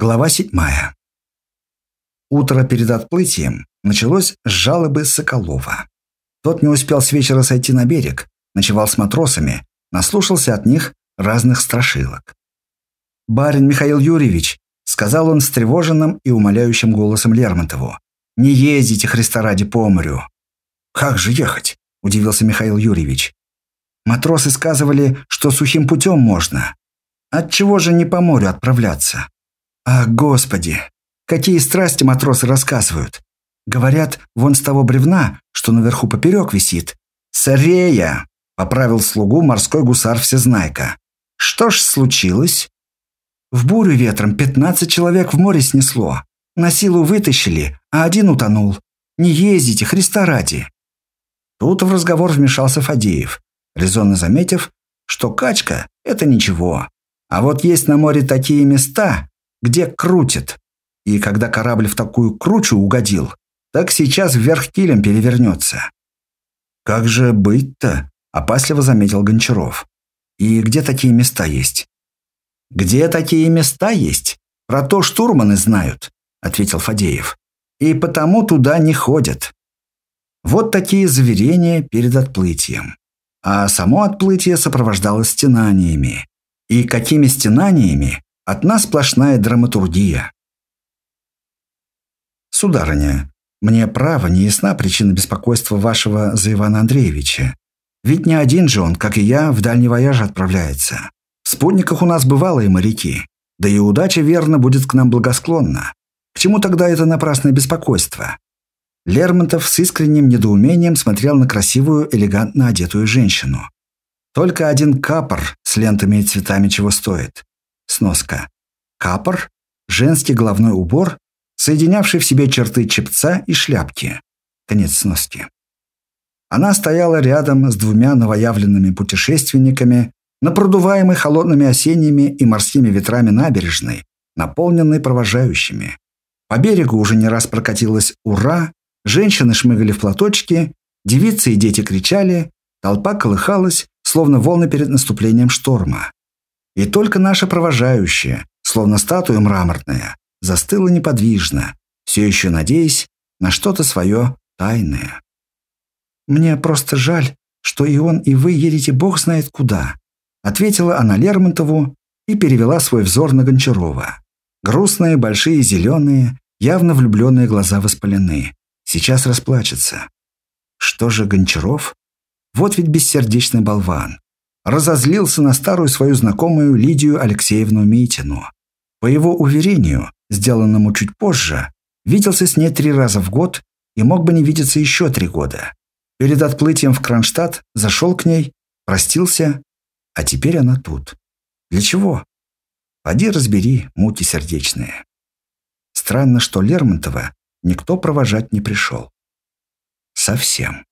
Глава седьмая. Утро перед отплытием началось с жалобы Соколова. Тот не успел с вечера сойти на берег, ночевал с матросами, наслушался от них разных страшилок. «Барин Михаил Юрьевич», — сказал он встревоженным и умоляющим голосом Лермонтову, «не ездите, Христа ради, по морю». «Как же ехать?» — удивился Михаил Юрьевич. «Матросы сказывали, что сухим путем можно. Отчего же не по морю отправляться?» Ах, господи! Какие страсти матросы рассказывают! Говорят, вон с того бревна, что наверху поперек висит. «Сарея!» — поправил слугу морской гусар Всезнайка. «Что ж случилось?» В бурю ветром пятнадцать человек в море снесло. На силу вытащили, а один утонул. Не ездите, Христа ради. Тут в разговор вмешался Фадеев, резонно заметив, что качка – это ничего. А вот есть на море такие места, где крутит. И когда корабль в такую кручу угодил, так сейчас вверх килем перевернется. «Как же быть-то?» – опасливо заметил Гончаров. «И где такие места есть?» «Где такие места есть? Про то штурманы знают», – ответил Фадеев. «И потому туда не ходят». Вот такие заверения перед отплытием. А само отплытие сопровождалось стенаниями. И какими стенаниями, Одна сплошная драматургия. Сударыня, мне право не ясна причина беспокойства вашего за Ивана Андреевича. Ведь не один же он, как и я, в дальний вояж отправляется. В спутниках у нас бывалые моряки. Да и удача, верно, будет к нам благосклонна. К чему тогда это напрасное беспокойство? Лермонтов с искренним недоумением смотрел на красивую, элегантно одетую женщину. Только один капор с лентами и цветами чего стоит. Сноска. Капор – женский головной убор, соединявший в себе черты чепца и шляпки. Конец сноски. Она стояла рядом с двумя новоявленными путешественниками на продуваемой холодными осенними и морскими ветрами набережной, наполненной провожающими. По берегу уже не раз прокатилась «Ура!», женщины шмыгали в платочки, девицы и дети кричали, толпа колыхалась, словно волны перед наступлением шторма. И только наша провожающая, словно статуя мраморная, застыла неподвижно, все еще надеясь на что-то свое тайное. «Мне просто жаль, что и он, и вы едете бог знает куда», ответила она Лермонтову и перевела свой взор на Гончарова. Грустные, большие, зеленые, явно влюбленные глаза воспалены. Сейчас расплачется. Что же Гончаров? Вот ведь бессердечный болван разозлился на старую свою знакомую Лидию Алексеевну Митину. По его уверению, сделанному чуть позже, виделся с ней три раза в год и мог бы не видеться еще три года. Перед отплытием в Кронштадт зашел к ней, простился, а теперь она тут. Для чего? Поди разбери, муки сердечные. Странно, что Лермонтова никто провожать не пришел. Совсем.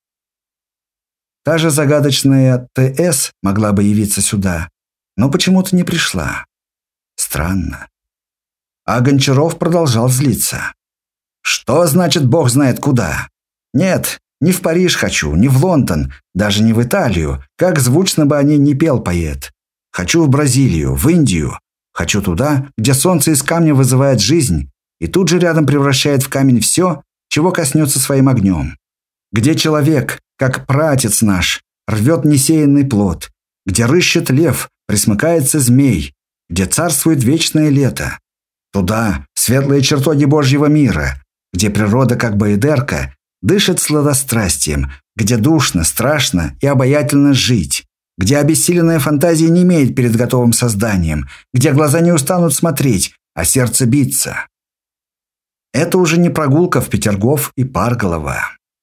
Та же загадочная ТС могла бы явиться сюда, но почему-то не пришла. Странно. А Гончаров продолжал злиться. «Что значит бог знает куда? Нет, не в Париж хочу, не в Лондон, даже не в Италию, как звучно бы о ней не пел поэт. Хочу в Бразилию, в Индию. Хочу туда, где солнце из камня вызывает жизнь и тут же рядом превращает в камень все, чего коснется своим огнем. Где человек, как пратец наш, рвет несеянный плод, где рыщет лев, присмыкается змей, где царствует вечное лето. Туда, светлые чертоги Божьего мира, где природа, как боедерка, дышит сладострастием, где душно, страшно и обаятельно жить, где обессиленная фантазия не имеет перед готовым созданием, где глаза не устанут смотреть, а сердце биться. Это уже не прогулка в Петергоф и Парголово.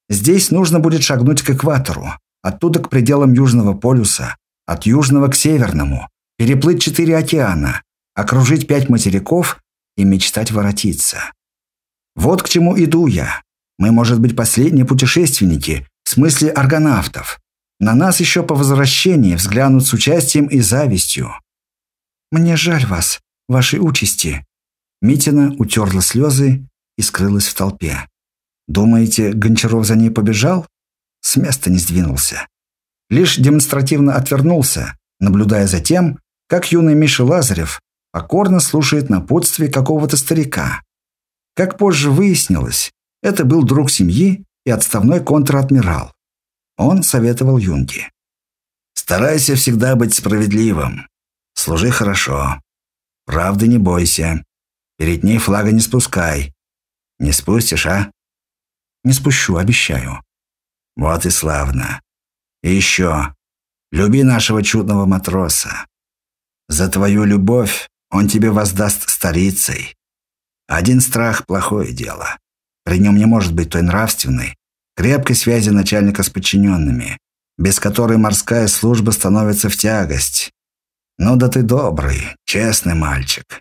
Здесь нужно будет шагнуть к экватору, оттуда к пределам Южного полюса, от Южного к Северному, переплыть четыре океана, окружить пять материков и мечтать воротиться. Вот к чему иду я. Мы, может быть, последние путешественники, в смысле аргонавтов. На нас еще по возвращении взглянут с участием и завистью. Мне жаль вас, вашей участи. Митина утерла слезы и скрылась в толпе. Думаете, Гончаров за ней побежал? С места не сдвинулся. Лишь демонстративно отвернулся, наблюдая за тем, как юный Миша Лазарев покорно слушает напутствие какого-то старика. Как позже выяснилось, это был друг семьи и отставной контр-адмирал. Он советовал Юнге. «Старайся всегда быть справедливым. Служи хорошо. Правды не бойся. Перед ней флага не спускай. Не спустишь, а?» «Не спущу, обещаю». «Вот и славно. И еще. Люби нашего чудного матроса. За твою любовь он тебе воздаст старицей. Один страх – плохое дело. При нем не может быть той нравственной, крепкой связи начальника с подчиненными, без которой морская служба становится в тягость. Ну да ты добрый, честный мальчик.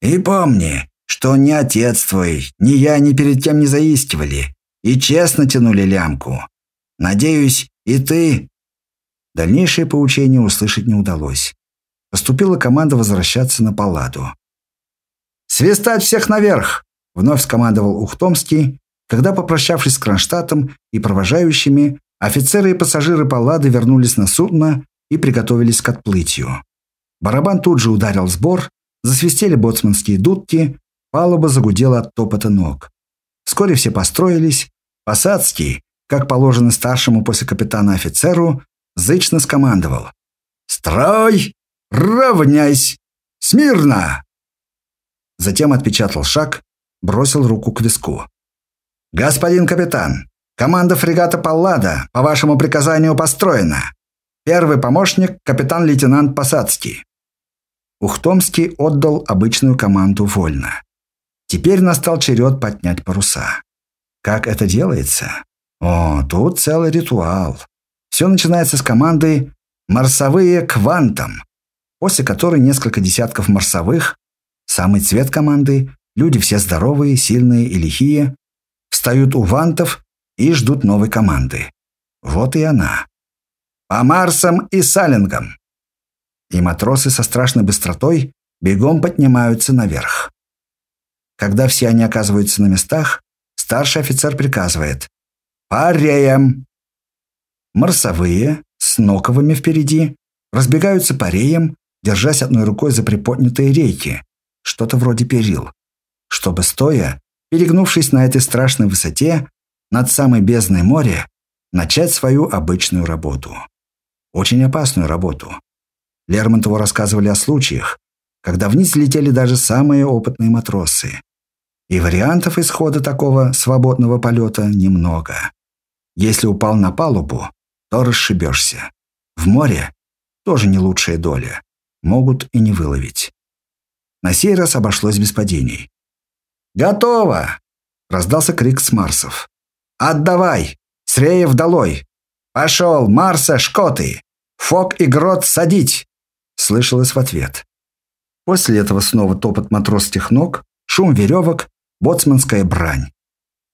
И помни, что ни отец твой, ни я ни перед кем не заискивали и честно тянули лямку. Надеюсь, и ты...» Дальнейшее поучение услышать не удалось. Поступила команда возвращаться на палладу. «Свистать всех наверх!» — вновь скомандовал Ухтомский, когда, попрощавшись с Кронштадтом и провожающими, офицеры и пассажиры паллады вернулись на судно и приготовились к отплытию. Барабан тут же ударил сбор, засвистели боцманские дудки, палуба загудела от топота ног. Вскоре все построились. Посадский, как положено старшему после капитана офицеру, зычно скомандовал. «Строй! Равняйсь! Смирно!» Затем отпечатал шаг, бросил руку к виску. «Господин капитан, команда фрегата «Паллада» по вашему приказанию построена. Первый помощник – капитан-лейтенант Посадский». Ухтомский отдал обычную команду вольно. Теперь настал черед поднять паруса. Как это делается? О, тут целый ритуал. Все начинается с команды «Марсовые квантом», после которой несколько десятков марсовых, самый цвет команды, люди все здоровые, сильные и лихие, встают у вантов и ждут новой команды. Вот и она. По Марсам и Салингам. И матросы со страшной быстротой бегом поднимаются наверх. Когда все они оказываются на местах, старший офицер приказывает «Пареем!». Марсовые, с ноковыми впереди, разбегаются пареем, держась одной рукой за приподнятые рейки, что-то вроде перил, чтобы стоя, перегнувшись на этой страшной высоте, над самой бездной моря, начать свою обычную работу. Очень опасную работу. Лермонтову рассказывали о случаях, когда вниз летели даже самые опытные матросы. И вариантов исхода такого свободного полета немного. Если упал на палубу, то расшибешься. В море тоже не лучшая доля. Могут и не выловить. На сей раз обошлось без падений. «Готово!» – раздался крик с Марсов. «Отдавай! Среев долой! Пошел, Марса, шкоты! Фок и Грот садить!» – слышалось в ответ. После этого снова топот матросских ног, шум веревок Боцманская брань.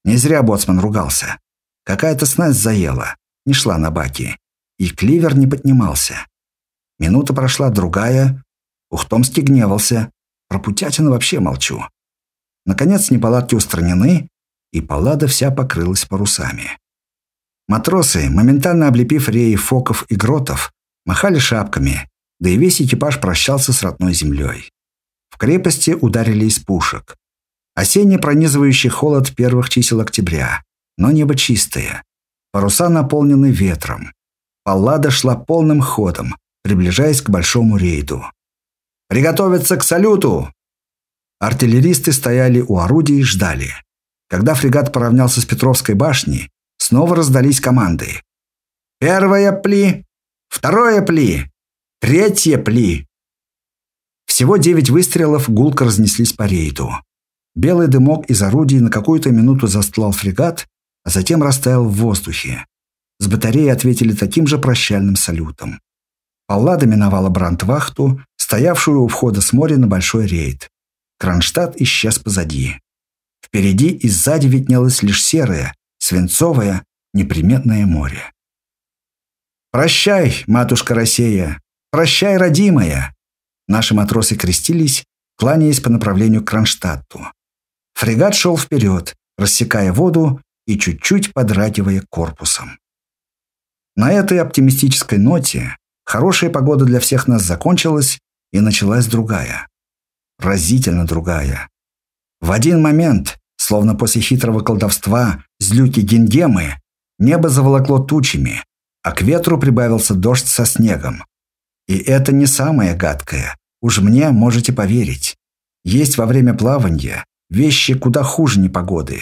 Не зря боцман ругался. Какая-то снасть заела, не шла на баки. И кливер не поднимался. Минута прошла, другая. Ухтомский гневался. Про Путятина вообще молчу. Наконец неполадки устранены, и паллада вся покрылась парусами. Матросы, моментально облепив реи фоков и гротов, махали шапками, да и весь экипаж прощался с родной землей. В крепости ударили из пушек. Осенний пронизывающий холод первых чисел октября, но небо чистое. Паруса наполнены ветром. Паллада шла полным ходом, приближаясь к большому рейду. «Приготовиться к салюту!» Артиллеристы стояли у орудий и ждали. Когда фрегат поравнялся с Петровской башней, снова раздались команды. «Первое пли! Второе пли! Третье пли!» Всего девять выстрелов гулко разнеслись по рейду. Белый дымок из орудий на какую-то минуту застлал фрегат, а затем растаял в воздухе. С батареи ответили таким же прощальным салютом. Паллада миновала брандвахту, стоявшую у входа с моря на большой рейд. Кронштадт исчез позади. Впереди и сзади виднелось лишь серое, свинцовое, неприметное море. «Прощай, матушка Россия! Прощай, родимая!» Наши матросы крестились, кланяясь по направлению к Кронштадту. Фрегат шел вперед, рассекая воду и чуть-чуть подрагивая корпусом. На этой оптимистической ноте хорошая погода для всех нас закончилась, и началась другая. разительно другая. В один момент, словно после хитрого колдовства, злюки Гингемы, небо заволокло тучами, а к ветру прибавился дождь со снегом. И это не самое гадкое. Уж мне можете поверить. Есть во время плавания вещи куда хуже непогоды.